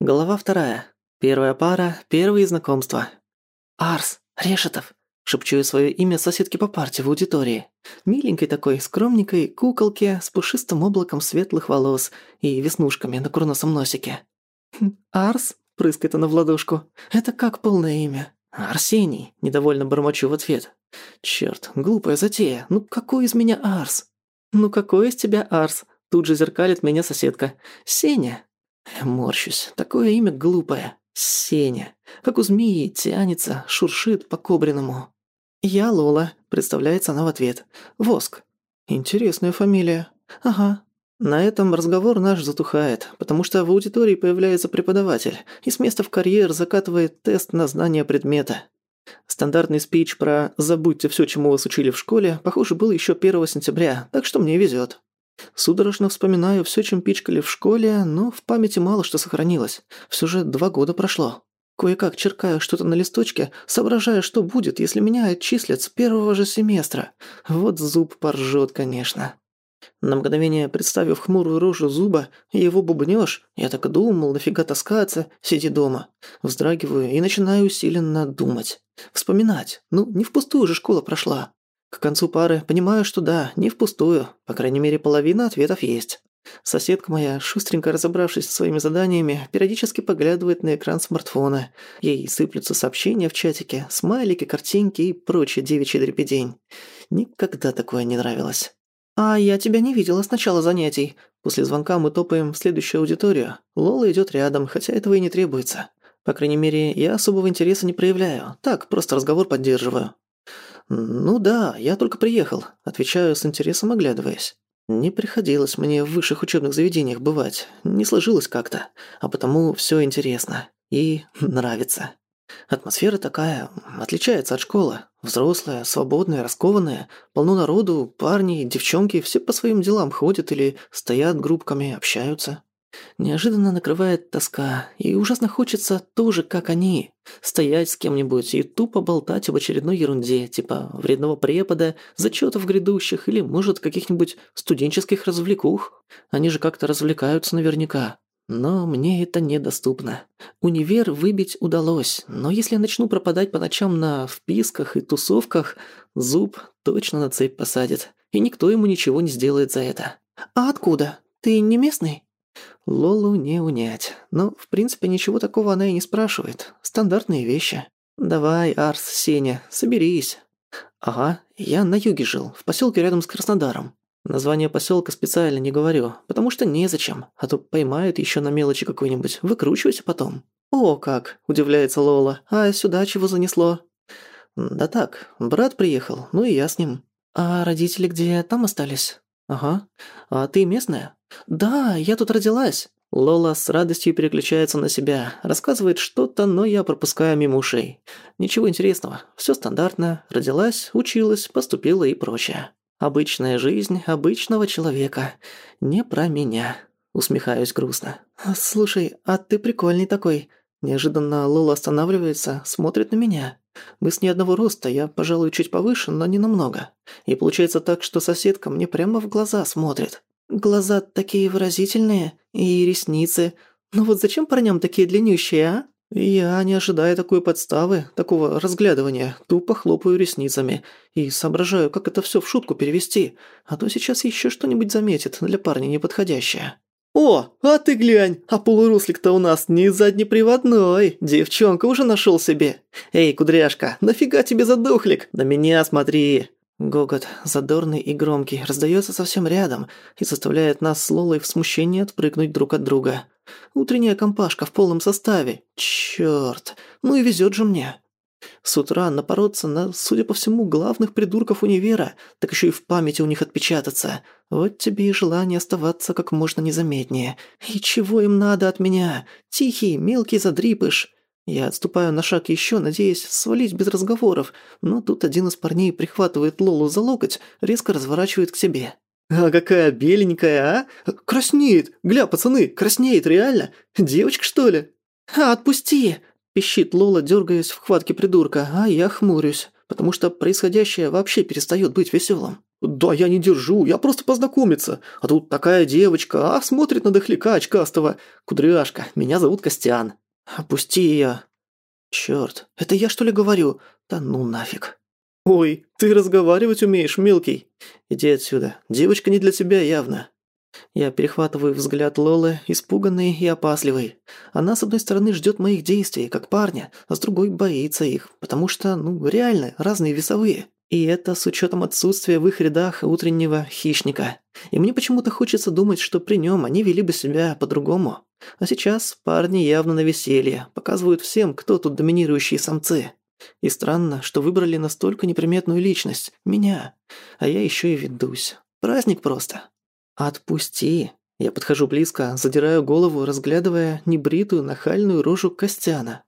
Глава вторая. Первая пара, первые знакомства. «Арс, Решетов!» – шепчу я своё имя соседки по парте в аудитории. Миленькой такой, скромненькой куколке с пушистым облаком светлых волос и веснушками на курносом носике. «Хм, «Арс?» – прыскает она в ладошку. «Это как полное имя?» «Арсений», – недовольно бормочу в ответ. «Чёрт, глупая затея. Ну какой из меня Арс?» «Ну какой из тебя Арс?» – тут же зеркалит меня соседка. «Сеня». Морщусь. Такое имя глупое. Сеня. Как у змеи тянется, шуршит по кобриному. «Я Лола», — представляется она в ответ. «Воск». «Интересная фамилия». «Ага». На этом разговор наш затухает, потому что в аудитории появляется преподаватель и с места в карьер закатывает тест на знание предмета. Стандартный спич про «забудьте все, чему вас учили в школе» похоже был еще 1 сентября, так что мне везет. Судорожно вспоминаю все, чем пичкали в школе, но в памяти мало что сохранилось. Все же два года прошло. Кое-как черкаю что-то на листочке, соображая, что будет, если меня отчислят с первого же семестра. Вот зуб поржет, конечно. На мгновение представив хмурую рожу зуба, его бубнёшь, я так и думал, нафига таскаться, сиди дома. Вздрагиваю и начинаю усиленно думать. Вспоминать. Ну, не впустую же школа прошла. К концу пары понимаю, что да, не впустую. По крайней мере, половина ответов есть. Соседка моя, шустренько разобравшись со своими заданиями, периодически поглядывает на экран смартфона. Ей сыплются сообщения в чатике, смайлики, картинки и прочее девичья дрепедень. Никогда такое не нравилось. «А я тебя не видела с начала занятий». После звонка мы топаем в следующую аудиторию. Лола идёт рядом, хотя этого и не требуется. По крайней мере, я особого интереса не проявляю. Так, просто разговор поддерживаю. «Ну да, я только приехал», – отвечаю с интересом, оглядываясь. «Не приходилось мне в высших учебных заведениях бывать, не сложилось как-то, а потому все интересно и нравится. Атмосфера такая, отличается от школы. Взрослая, свободная, раскованная, полно народу, парни, девчонки все по своим делам ходят или стоят группками, общаются. Неожиданно накрывает тоска, и ужасно хочется тоже, как они, стоять с кем-нибудь и тупо болтать об очередной ерунде, типа вредного препода, зачетов грядущих или, может, каких-нибудь студенческих развлекух. Они же как-то развлекаются наверняка. Но мне это недоступно. Универ выбить удалось, но если я начну пропадать по ночам на вписках и тусовках, зуб точно на цепь посадит, и никто ему ничего не сделает за это. «А откуда? Ты не местный?» Лолу не унять. Но, в принципе, ничего такого она и не спрашивает. Стандартные вещи. «Давай, Арс, Сеня, соберись». «Ага, я на юге жил, в поселке рядом с Краснодаром. Название поселка специально не говорю, потому что незачем, а то поймают еще на мелочи какой-нибудь, выкручивайся потом». «О, как!» – удивляется Лола. «А сюда чего занесло?» «Да так, брат приехал, ну и я с ним». «А родители где, там остались?» «Ага. А ты местная?» «Да, я тут родилась». Лола с радостью переключается на себя, рассказывает что-то, но я пропускаю мимо ушей. Ничего интересного, все стандартно, родилась, училась, поступила и прочее. Обычная жизнь обычного человека, не про меня. Усмехаюсь грустно. «Слушай, а ты прикольный такой». Неожиданно Лола останавливается, смотрит на меня. Мы с ней одного роста, я, пожалуй, чуть повыше, но не намного. И получается так, что соседка мне прямо в глаза смотрит. Глаза такие выразительные, и ресницы. Ну вот зачем парням такие длиннющие, а? Я, не ожидая такой подставы, такого разглядывания, тупо хлопаю ресницами и соображаю, как это все в шутку перевести, а то сейчас еще что-нибудь заметит для парня неподходящее. «О, а ты глянь, а полурослик-то у нас не заднеприводной, девчонка уже нашел себе. Эй, кудряшка, нафига тебе задохлик? На меня смотри!» Гогот, задорный и громкий, раздается совсем рядом и заставляет нас с Лолой в смущении отпрыгнуть друг от друга. Утренняя компашка в полном составе. Чёрт, ну и везет же мне. С утра напороться на, судя по всему, главных придурков универа, так еще и в памяти у них отпечататься. Вот тебе и желание оставаться как можно незаметнее. И чего им надо от меня? Тихий, мелкий задрипыш. Я отступаю на шаг еще, надеясь свалить без разговоров, но тут один из парней прихватывает Лолу за локоть, резко разворачивает к себе. «А какая беленькая, а? Краснеет! Гля, пацаны, краснеет, реально? Девочка, что ли?» «А, отпусти!» – пищит Лола, дергаясь в хватке придурка, а я хмурюсь, потому что происходящее вообще перестает быть веселым. «Да я не держу, я просто познакомиться. А тут такая девочка, а смотрит на дохляка очкастого. Кудряшка, меня зовут Костян. Опусти ее». «Чёрт, это я что ли говорю? Да ну нафиг». «Ой, ты разговаривать умеешь, мелкий. Иди отсюда, девочка не для тебя явно». Я перехватываю взгляд Лолы, испуганный и опасливый. Она, с одной стороны, ждет моих действий, как парня, а с другой боится их, потому что, ну, реально, разные весовые. И это с учетом отсутствия в их рядах утреннего хищника. И мне почему-то хочется думать, что при нем они вели бы себя по-другому. А сейчас парни явно на веселье, показывают всем, кто тут доминирующие самцы. И странно, что выбрали настолько неприметную личность, меня. А я еще и ведусь. Праздник просто. «Отпусти!» Я подхожу близко, задираю голову, разглядывая небритую, нахальную рожу Костяна.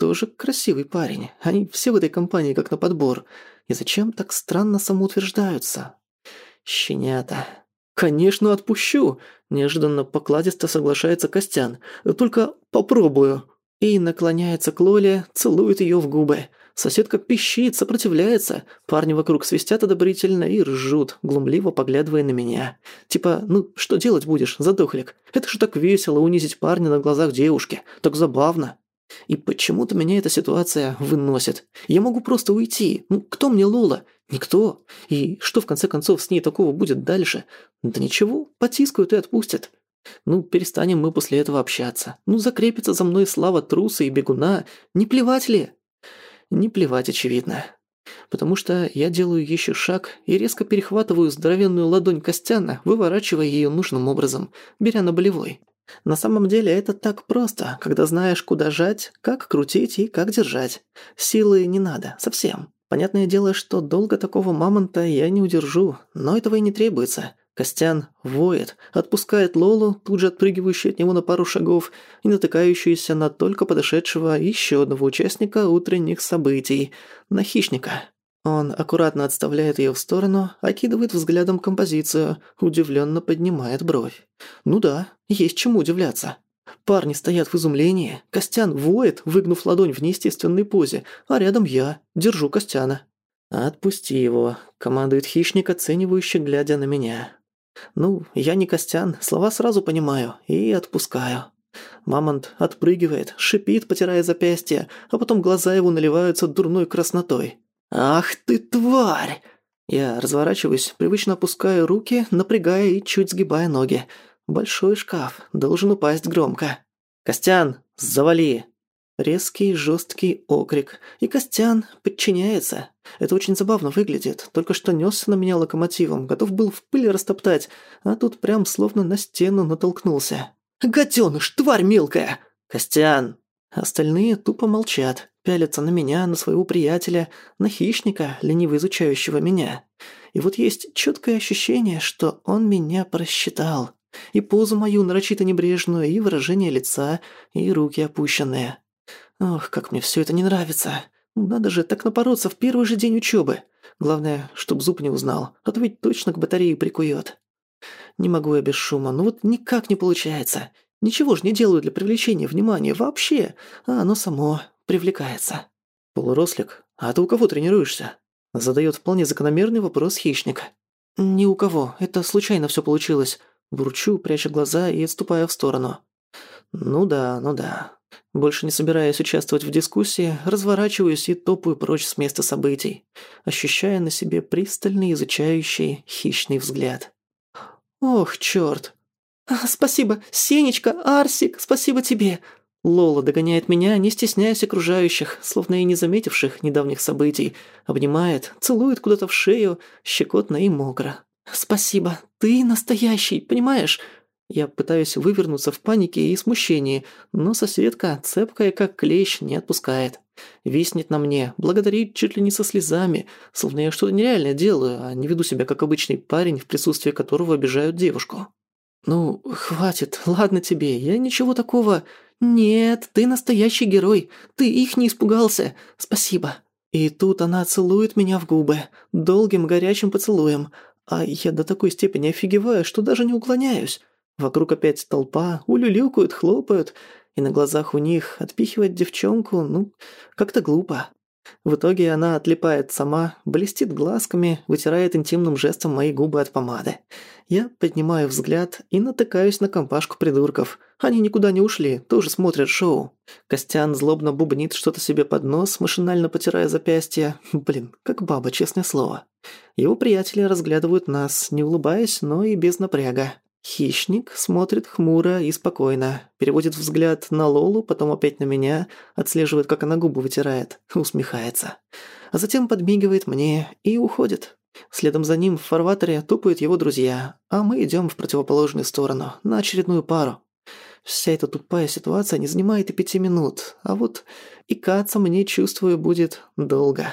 Тоже красивый парень. Они все в этой компании как на подбор. И зачем так странно самоутверждаются? Щенята. «Конечно, отпущу!» Неожиданно покладисто соглашается Костян. «Только попробую!» И наклоняется к Лоле, целует ее в губы. Соседка пищит, сопротивляется. Парни вокруг свистят одобрительно и ржут, глумливо поглядывая на меня. Типа, ну что делать будешь, задохлик? Это же так весело унизить парня на глазах девушки. Так забавно. И почему-то меня эта ситуация выносит. Я могу просто уйти. Ну, кто мне Лола? Никто. И что в конце концов с ней такого будет дальше? Да ничего, потискают и отпустят. Ну, перестанем мы после этого общаться. Ну, закрепится за мной слава труса и бегуна. Не плевать ли? Не плевать, очевидно. Потому что я делаю еще шаг и резко перехватываю здоровенную ладонь Костяна, выворачивая ее нужным образом, беря на болевой. На самом деле это так просто, когда знаешь, куда жать, как крутить и как держать. Силы не надо, совсем. Понятное дело, что долго такого мамонта я не удержу, но этого и не требуется. Костян воет, отпускает Лолу, тут же отпрыгивающую от него на пару шагов и натыкающуюся на только подошедшего еще одного участника утренних событий, на хищника. Он аккуратно отставляет ее в сторону, окидывает взглядом композицию, удивленно поднимает бровь. Ну да, есть чему удивляться. Парни стоят в изумлении, Костян воет, выгнув ладонь в неестественной позе, а рядом я, держу Костяна. «Отпусти его», — командует хищник, оценивающе глядя на меня. Ну, я не Костян, слова сразу понимаю и отпускаю. Мамонт отпрыгивает, шипит, потирая запястье, а потом глаза его наливаются дурной краснотой. «Ах ты тварь!» Я разворачиваюсь, привычно опускаю руки, напрягая и чуть сгибая ноги. Большой шкаф, должен упасть громко. «Костян, завали!» Резкий, жесткий окрик, и Костян подчиняется. Это очень забавно выглядит. Только что несся на меня локомотивом, готов был в пыль растоптать, а тут прям словно на стену натолкнулся. «Гадёныш, тварь мелкая!» «Костян!» Остальные тупо молчат, пялятся на меня, на своего приятеля, на хищника, лениво изучающего меня. И вот есть четкое ощущение, что он меня просчитал. И позу мою нарочито небрежную, и выражение лица, и руки опущенные. Ох, как мне все это не нравится. Надо же так напороться в первый же день учебы. Главное, чтоб зуб не узнал, а то ведь точно к батарее прикует. Не могу я без шума, ну вот никак не получается. Ничего ж не делаю для привлечения внимания вообще, а оно само привлекается. Полурослик, а ты у кого тренируешься? Задает вполне закономерный вопрос хищник. Ни у кого, это случайно все получилось. Бурчу, пряча глаза и отступая в сторону. Ну да, ну да. Больше не собираясь участвовать в дискуссии, разворачиваюсь и топаю прочь с места событий, ощущая на себе пристальный, изучающий, хищный взгляд. «Ох, чёрт!» а, «Спасибо, Сенечка, Арсик, спасибо тебе!» Лола догоняет меня, не стесняясь окружающих, словно и не заметивших недавних событий, обнимает, целует куда-то в шею, щекотно и мокро. «Спасибо, ты настоящий, понимаешь? Я пытаюсь вывернуться в панике и смущении, но соседка, цепкая как клещ, не отпускает. Виснет на мне, благодарит чуть ли не со слезами, словно я что-то нереальное делаю, а не веду себя как обычный парень, в присутствии которого обижают девушку. «Ну, хватит, ладно тебе, я ничего такого...» «Нет, ты настоящий герой, ты их не испугался, спасибо». И тут она целует меня в губы, долгим горячим поцелуем, а я до такой степени офигеваю, что даже не уклоняюсь. Вокруг опять толпа, улюлюкают, хлопают, и на глазах у них отпихивать девчонку, ну, как-то глупо. В итоге она отлипает сама, блестит глазками, вытирает интимным жестом мои губы от помады. Я поднимаю взгляд и натыкаюсь на компашку придурков. Они никуда не ушли, тоже смотрят шоу. Костян злобно бубнит что-то себе под нос, машинально потирая запястье. Блин, как баба, честное слово. Его приятели разглядывают нас, не улыбаясь, но и без напряга. Хищник смотрит хмуро и спокойно, переводит взгляд на Лолу, потом опять на меня, отслеживает, как она губы вытирает, усмехается. А затем подмигивает мне и уходит. Следом за ним в фарватере тупают его друзья, а мы идем в противоположную сторону, на очередную пару. Вся эта тупая ситуация не занимает и пяти минут, а вот икаться мне, чувствую, будет долго.